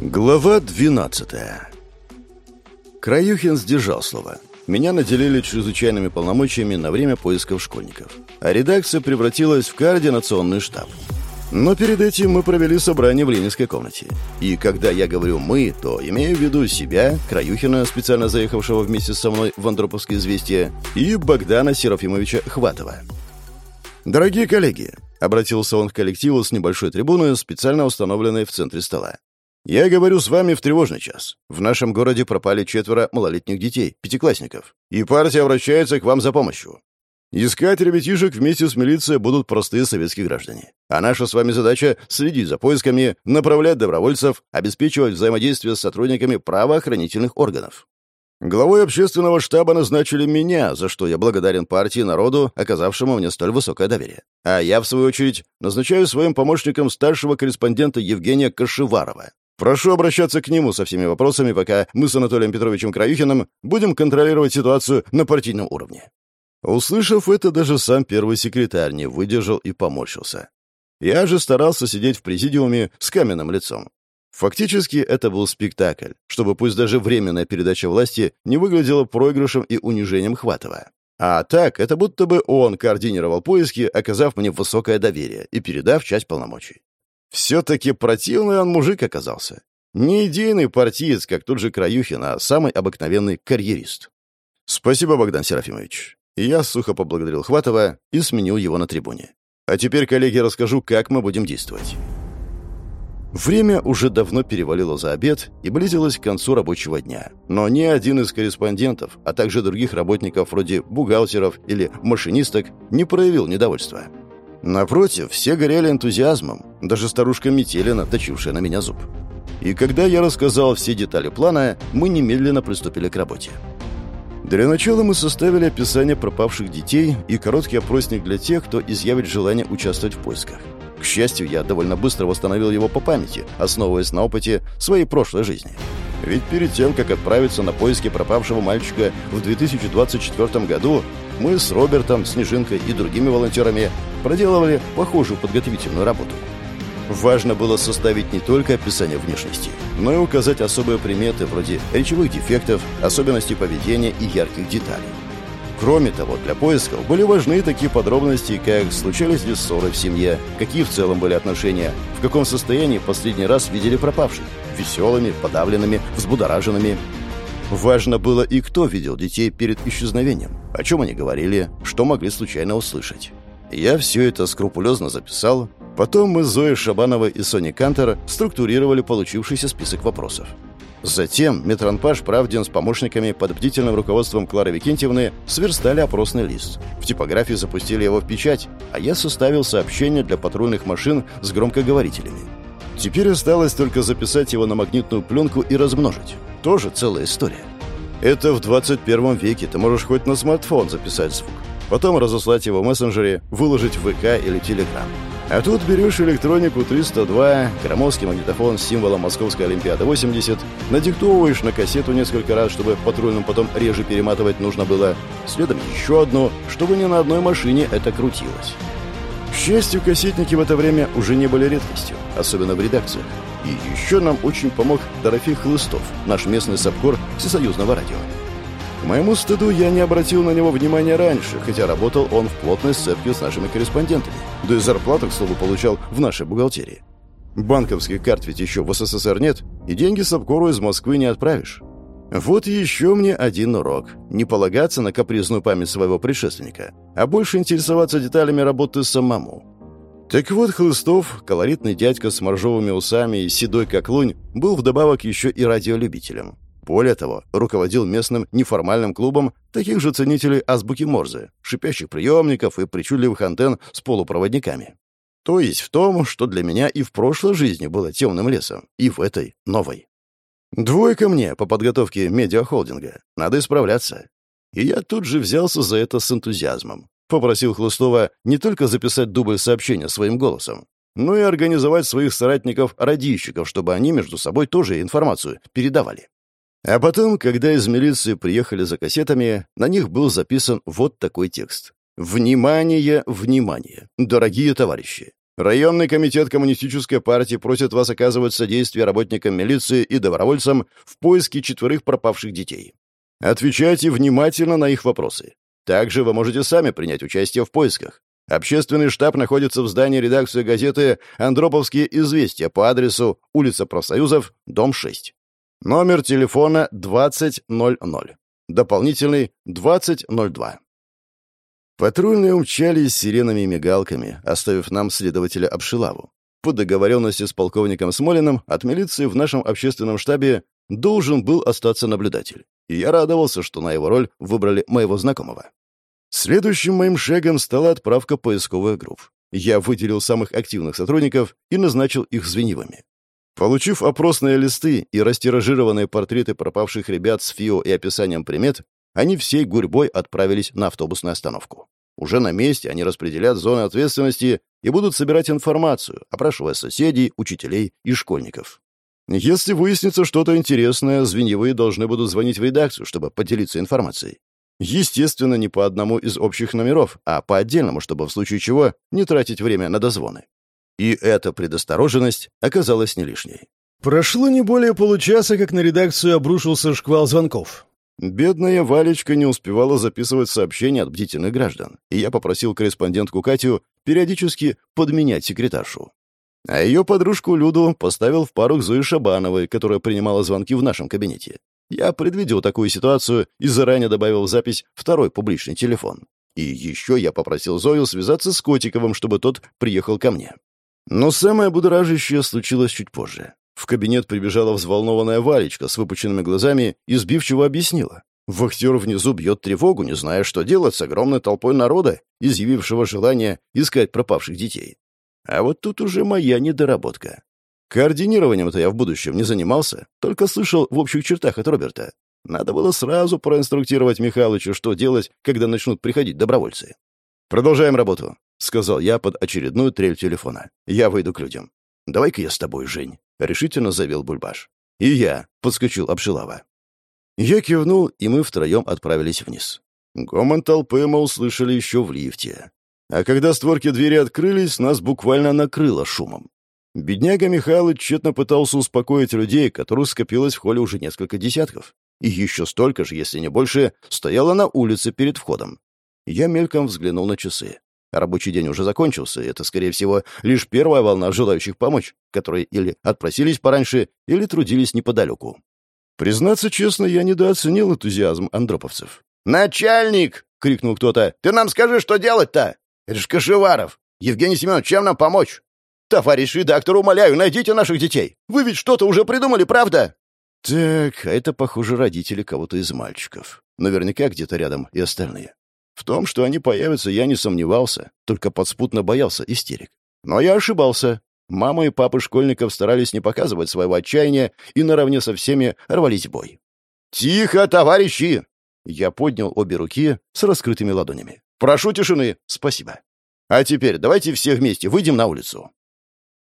Глава 12 Краюхин сдержал слово. Меня наделили чрезвычайными полномочиями на время поисков школьников. А редакция превратилась в координационный штаб. Но перед этим мы провели собрание в ленинской комнате. И когда я говорю «мы», то имею в виду себя, Краюхина, специально заехавшего вместе со мной в Андроповское известие, и Богдана Серафимовича Хватова. «Дорогие коллеги», — обратился он к коллективу с небольшой трибуны, специально установленной в центре стола. «Я говорю с вами в тревожный час. В нашем городе пропали четверо малолетних детей, пятиклассников, и партия обращается к вам за помощью. Искать ребятишек вместе с милицией будут простые советские граждане. А наша с вами задача — следить за поисками, направлять добровольцев, обеспечивать взаимодействие с сотрудниками правоохранительных органов. Главой общественного штаба назначили меня, за что я благодарен партии и народу, оказавшему мне столь высокое доверие. А я, в свою очередь, назначаю своим помощником старшего корреспондента Евгения Кашеварова. Прошу обращаться к нему со всеми вопросами, пока мы с Анатолием Петровичем Краюхиным будем контролировать ситуацию на партийном уровне». Услышав это, даже сам первый секретарь не выдержал и поморщился. Я же старался сидеть в президиуме с каменным лицом. Фактически это был спектакль, чтобы пусть даже временная передача власти не выглядела проигрышем и унижением Хватова. А так, это будто бы он координировал поиски, оказав мне высокое доверие и передав часть полномочий. Все-таки противный он мужик оказался. Не идейный партиец, как тот же Краюхин, а самый обыкновенный карьерист. «Спасибо, Богдан Серафимович». Я сухо поблагодарил Хватова и сменил его на трибуне. «А теперь, коллеги, расскажу, как мы будем действовать». Время уже давно перевалило за обед и близилось к концу рабочего дня. Но ни один из корреспондентов, а также других работников вроде бухгалтеров или машинисток не проявил недовольства. Напротив, все горели энтузиазмом, даже старушка Метелина, точившая на меня зуб. И когда я рассказал все детали плана, мы немедленно приступили к работе. Для начала мы составили описание пропавших детей и короткий опросник для тех, кто изъявит желание участвовать в поисках. К счастью, я довольно быстро восстановил его по памяти, основываясь на опыте своей прошлой жизни. Ведь перед тем, как отправиться на поиски пропавшего мальчика в 2024 году, мы с Робертом, Снежинкой и другими волонтерами проделывали похожую подготовительную работу. Важно было составить не только описание внешности, но и указать особые приметы вроде речевых дефектов, особенностей поведения и ярких деталей. Кроме того, для поисков были важны такие подробности, как случались ли ссоры в семье, какие в целом были отношения, в каком состоянии последний раз видели пропавших, веселыми, подавленными, взбудораженными. Важно было и кто видел детей перед исчезновением, о чем они говорили, что могли случайно услышать. Я все это скрупулезно записал. Потом мы с Зоей Шабановой и Соней Кантер структурировали получившийся список вопросов. Затем Метронпаш Правдин с помощниками под бдительным руководством Клары Викентьевны сверстали опросный лист. В типографии запустили его в печать, а я составил сообщение для патрульных машин с громкоговорителями. Теперь осталось только записать его на магнитную пленку и размножить. Тоже целая история. Это в 21 веке ты можешь хоть на смартфон записать звук. Потом разослать его в мессенджере, выложить в ВК или Телеграм. А тут берешь электронику 302, громоздкий магнитофон с символом Московской Олимпиады 80, надиктовываешь на кассету несколько раз, чтобы патрульным потом реже перематывать нужно было, следом еще одно, чтобы не на одной машине это крутилось. К счастью, кассетники в это время уже не были редкостью, особенно в редакциях. И еще нам очень помог Дорофей Хлыстов, наш местный сапкор Всесоюзного радио. К моему стыду я не обратил на него внимания раньше, хотя работал он в плотной сцепке с нашими корреспондентами. Да и зарплату, к слову, получал в нашей бухгалтерии. Банковских карт ведь еще в СССР нет, и деньги Сапкору из Москвы не отправишь. Вот еще мне один урок. Не полагаться на капризную память своего предшественника, а больше интересоваться деталями работы самому. Так вот, Хлыстов, колоритный дядька с моржовыми усами и седой как лунь, был вдобавок еще и радиолюбителем. Более того, руководил местным неформальным клубом таких же ценителей азбуки Морзе, шипящих приемников и причудливых антенн с полупроводниками. То есть в том, что для меня и в прошлой жизни было темным лесом, и в этой новой. Двойка мне по подготовке медиахолдинга. Надо исправляться. И я тут же взялся за это с энтузиазмом. Попросил Хлыстова не только записать дубль сообщения своим голосом, но и организовать своих соратников-радищиков, чтобы они между собой тоже информацию передавали. А потом, когда из милиции приехали за кассетами, на них был записан вот такой текст. «Внимание, внимание! Дорогие товарищи! Районный комитет Коммунистической партии просит вас оказывать содействие работникам милиции и добровольцам в поиске четверых пропавших детей. Отвечайте внимательно на их вопросы. Также вы можете сами принять участие в поисках. Общественный штаб находится в здании редакции газеты «Андроповские известия» по адресу улица Профсоюзов, дом 6. Номер телефона 2000. Дополнительный 2002. Патрульные умчались сиренами и мигалками, оставив нам следователя Обшилаву. По договоренности с полковником Смолиным от милиции в нашем общественном штабе должен был остаться наблюдатель. И я радовался, что на его роль выбрали моего знакомого. Следующим моим шагом стала отправка поисковых групп. Я выделил самых активных сотрудников и назначил их звеньевыми. Получив опросные листы и растиражированные портреты пропавших ребят с ФИО и описанием примет, они всей гурьбой отправились на автобусную остановку. Уже на месте они распределят зоны ответственности и будут собирать информацию, опрашивая соседей, учителей и школьников. Если выяснится что-то интересное, звеньевые должны будут звонить в редакцию, чтобы поделиться информацией. Естественно, не по одному из общих номеров, а по отдельному, чтобы в случае чего не тратить время на дозвоны. И эта предосторожность оказалась не лишней. Прошло не более получаса, как на редакцию обрушился шквал звонков. Бедная Валечка не успевала записывать сообщения от бдительных граждан, и я попросил корреспондентку Катю периодически подменять секретаршу. А ее подружку Люду поставил в пару к Зои Шабановой, которая принимала звонки в нашем кабинете. Я предвидел такую ситуацию и заранее добавил в запись второй публичный телефон. И еще я попросил Зою связаться с Котиковым, чтобы тот приехал ко мне. Но самое будоражащее случилось чуть позже. В кабинет прибежала взволнованная Валечка с выпученными глазами и сбивчиво объяснила. Вахтер внизу бьет тревогу, не зная, что делать с огромной толпой народа, изъявившего желание искать пропавших детей. А вот тут уже моя недоработка. Координированием-то я в будущем не занимался, только слышал в общих чертах от Роберта. Надо было сразу проинструктировать Михалыча, что делать, когда начнут приходить добровольцы. «Продолжаем работу», — сказал я под очередную трель телефона. «Я выйду к людям. Давай-ка я с тобой, Жень». — решительно заявил Бульбаш. «И я», — подскочил Обшилава. Я кивнул, и мы втроем отправились вниз. Гомон толпы мы услышали еще в лифте. А когда створки двери открылись, нас буквально накрыло шумом. Бедняга Михайлович тщетно пытался успокоить людей, которых скопилось в холле уже несколько десятков. И еще столько же, если не больше, стояло на улице перед входом. Я мельком взглянул на часы. Рабочий день уже закончился, и это, скорее всего, лишь первая волна желающих помочь, которые или отпросились пораньше, или трудились неподалеку. Признаться честно, я недооценил энтузиазм андроповцев. «Начальник!» — крикнул кто-то. «Ты нам скажи, что делать-то? Это ж Кашеваров! Евгений Семенович, чем нам помочь?» «Товарищ редактор, умоляю, найдите наших детей! Вы ведь что-то уже придумали, правда?» «Так, а это, похоже, родители кого-то из мальчиков. Наверняка где-то рядом и остальные. В том, что они появятся, я не сомневался, только подспутно боялся истерик. Но я ошибался. Мама и папы школьников старались не показывать своего отчаяния и наравне со всеми рвались в бой. «Тихо, товарищи!» Я поднял обе руки с раскрытыми ладонями. «Прошу тишины. Спасибо. А теперь давайте все вместе выйдем на улицу».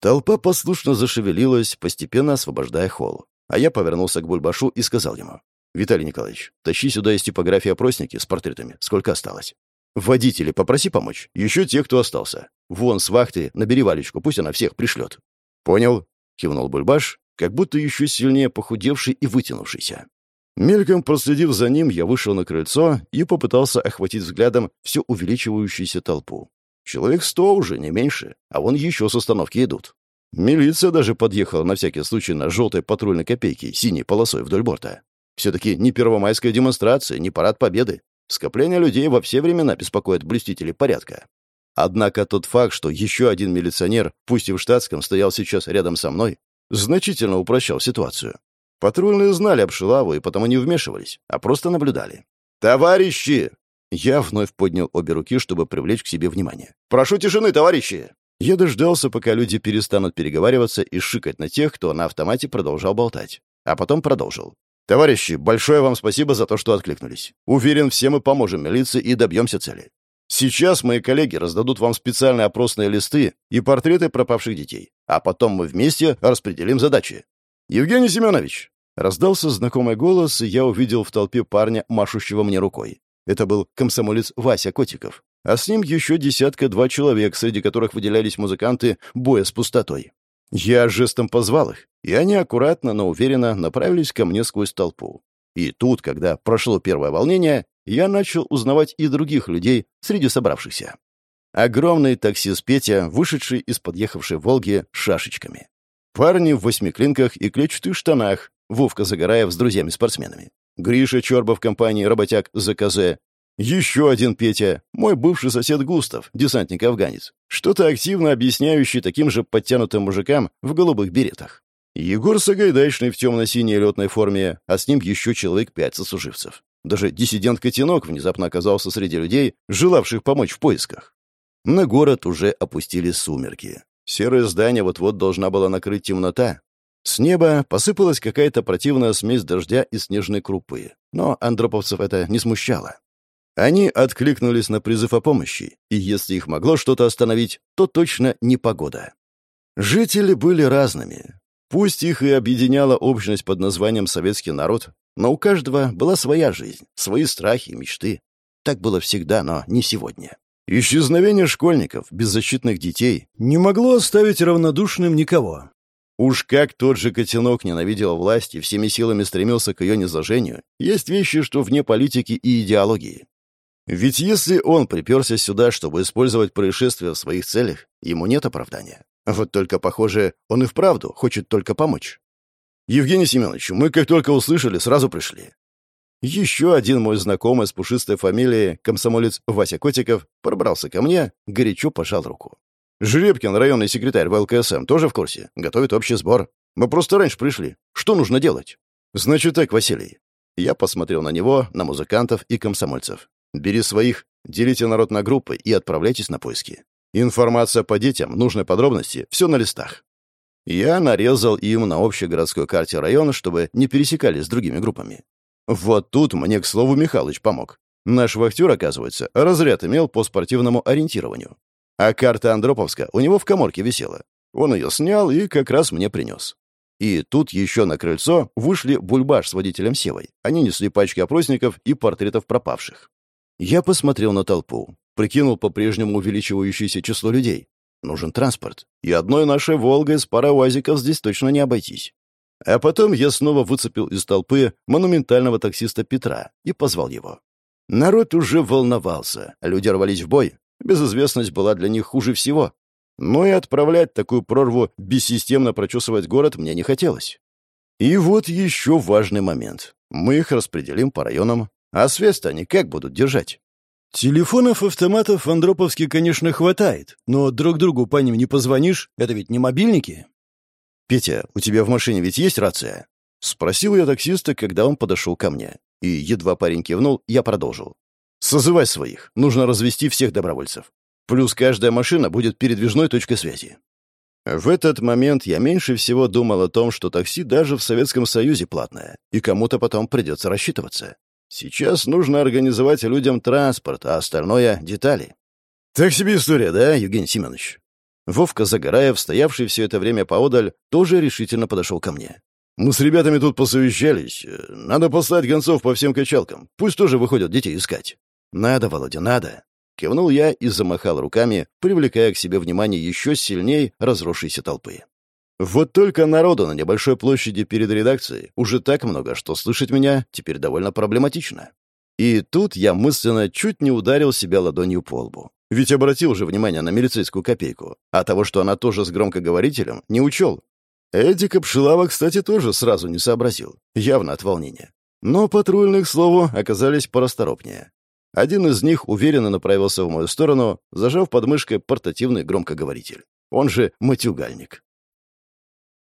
Толпа послушно зашевелилась, постепенно освобождая холл. А я повернулся к Бульбашу и сказал ему. «Виталий Николаевич, тащи сюда из типографии опросники с портретами. Сколько осталось?» «Водители, попроси помочь. Еще те, кто остался. Вон с вахты, набери Валечку, пусть она всех пришлет». «Понял», — кивнул Бульбаш, как будто еще сильнее похудевший и вытянувшийся. Мельком проследив за ним, я вышел на крыльцо и попытался охватить взглядом всю увеличивающуюся толпу. Человек сто уже, не меньше, а вон еще с остановки идут. Милиция даже подъехала на всякий случай на желтой патрульной копейке, синей полосой вдоль борта. Все-таки не первомайская демонстрация, не парад победы. Скопление людей во все времена беспокоит блюстителей порядка. Однако тот факт, что еще один милиционер, пусть и в штатском, стоял сейчас рядом со мной, значительно упрощал ситуацию. Патрульные знали Обшилаву и потому не вмешивались, а просто наблюдали. «Товарищи!» Я вновь поднял обе руки, чтобы привлечь к себе внимание. «Прошу тишины, товарищи!» Я дождался, пока люди перестанут переговариваться и шикать на тех, кто на автомате продолжал болтать. А потом продолжил. Товарищи, большое вам спасибо за то, что откликнулись. Уверен, все мы поможем милиции и добьемся цели. Сейчас мои коллеги раздадут вам специальные опросные листы и портреты пропавших детей, а потом мы вместе распределим задачи. Евгений Семенович!» Раздался знакомый голос, и я увидел в толпе парня, машущего мне рукой. Это был комсомолец Вася Котиков. а с ним еще десятка-два человек, среди которых выделялись музыканты боя с пустотой. Я жестом позвал их, и они аккуратно, но уверенно направились ко мне сквозь толпу. И тут, когда прошло первое волнение, я начал узнавать и других людей среди собравшихся. Огромный таксист Петя, вышедший из подъехавшей «Волги» шашечками. Парни в восьмиклинках и клетчатых штанах, Вовка Загораев с друзьями-спортсменами. Гриша Чорба в компании «Работяг ЗКЗ». Еще один Петя, мой бывший сосед Густав, десантник-афганец. Что-то активно объясняющий таким же подтянутым мужикам в голубых беретах. Егор Сагайдачный в темно-синей летной форме, а с ним еще человек пять сослуживцев. Даже диссидент-котенок внезапно оказался среди людей, желавших помочь в поисках. На город уже опустили сумерки. Серое здание вот-вот должна была накрыть темнота. С неба посыпалась какая-то противная смесь дождя и снежной крупы. Но андроповцев это не смущало. Они откликнулись на призыв о помощи, и если их могло что-то остановить, то точно не погода. Жители были разными. Пусть их и объединяла общность под названием «советский народ», но у каждого была своя жизнь, свои страхи и мечты. Так было всегда, но не сегодня. Исчезновение школьников, беззащитных детей, не могло оставить равнодушным никого. Уж как тот же котенок ненавидел власть и всеми силами стремился к ее низложению, есть вещи, что вне политики и идеологии. Ведь если он приперся сюда, чтобы использовать происшествие в своих целях, ему нет оправдания. Вот только, похоже, он и вправду хочет только помочь. «Евгений Семенович, мы как только услышали, сразу пришли. Еще один мой знакомый с пушистой фамилией, комсомолец Вася Котиков, пробрался ко мне, горячо пожал руку. «Жеребкин, районный секретарь в ЛКСМ, тоже в курсе. Готовит общий сбор. Мы просто раньше пришли. Что нужно делать?» «Значит так, Василий». Я посмотрел на него, на музыкантов и комсомольцев. «Бери своих, делите народ на группы и отправляйтесь на поиски. Информация по детям, нужные подробности, все на листах». Я нарезал им на общей городской карте района, чтобы не пересекались с другими группами. Вот тут мне, к слову, Михалыч помог. Наш вахтер, оказывается, разряд имел по спортивному ориентированию. А карта Андроповска у него в коморке висела. Он ее снял и как раз мне принес. И тут еще на крыльцо вышли Бульбаш с водителем Севой. Они несли пачки опросников и портретов пропавших. Я посмотрел на толпу, прикинул по-прежнему увеличивающееся число людей. Нужен транспорт. И одной нашей «Волгой» с парой УАЗиков здесь точно не обойтись. А потом я снова выцепил из толпы монументального таксиста Петра и позвал его. Народ уже волновался, люди рвались в бой. Безызвестность была для них хуже всего. Но и отправлять такую прорву бессистемно прочесывать город мне не хотелось. И вот еще важный момент. Мы их распределим по районам. А связь они как будут держать? Телефонов автоматов в конечно, хватает, но друг другу по ним не позвонишь, это ведь не мобильники. «Петя, у тебя в машине ведь есть рация?» Спросил я таксиста, когда он подошел ко мне. И едва парень кивнул, я продолжил. «Созывай своих. Нужно развести всех добровольцев. Плюс каждая машина будет передвижной точкой связи». В этот момент я меньше всего думал о том, что такси даже в Советском Союзе платное, и кому-то потом придется рассчитываться. Сейчас нужно организовать людям транспорт, а остальное — детали. Так себе история, да, Евгений Семенович? Вовка Загораев, стоявший все это время поодаль, тоже решительно подошел ко мне. «Мы с ребятами тут посовещались. Надо послать гонцов по всем качалкам. Пусть тоже выходят детей искать». «Надо, Володя, надо». Кивнул я и замахал руками, привлекая к себе внимание еще сильней разросшейся толпы. Вот только народу на небольшой площади перед редакцией уже так много, что слышать меня теперь довольно проблематично. И тут я мысленно чуть не ударил себя ладонью по лбу. Ведь обратил же внимание на милицейскую копейку, а того, что она тоже с громкоговорителем, не учел. Эдик Обшилава, кстати, тоже сразу не сообразил, явно от волнения. Но патрульных, к слову, оказались порасторопнее. Один из них уверенно направился в мою сторону, зажав под мышкой портативный громкоговоритель. Он же матюгальник.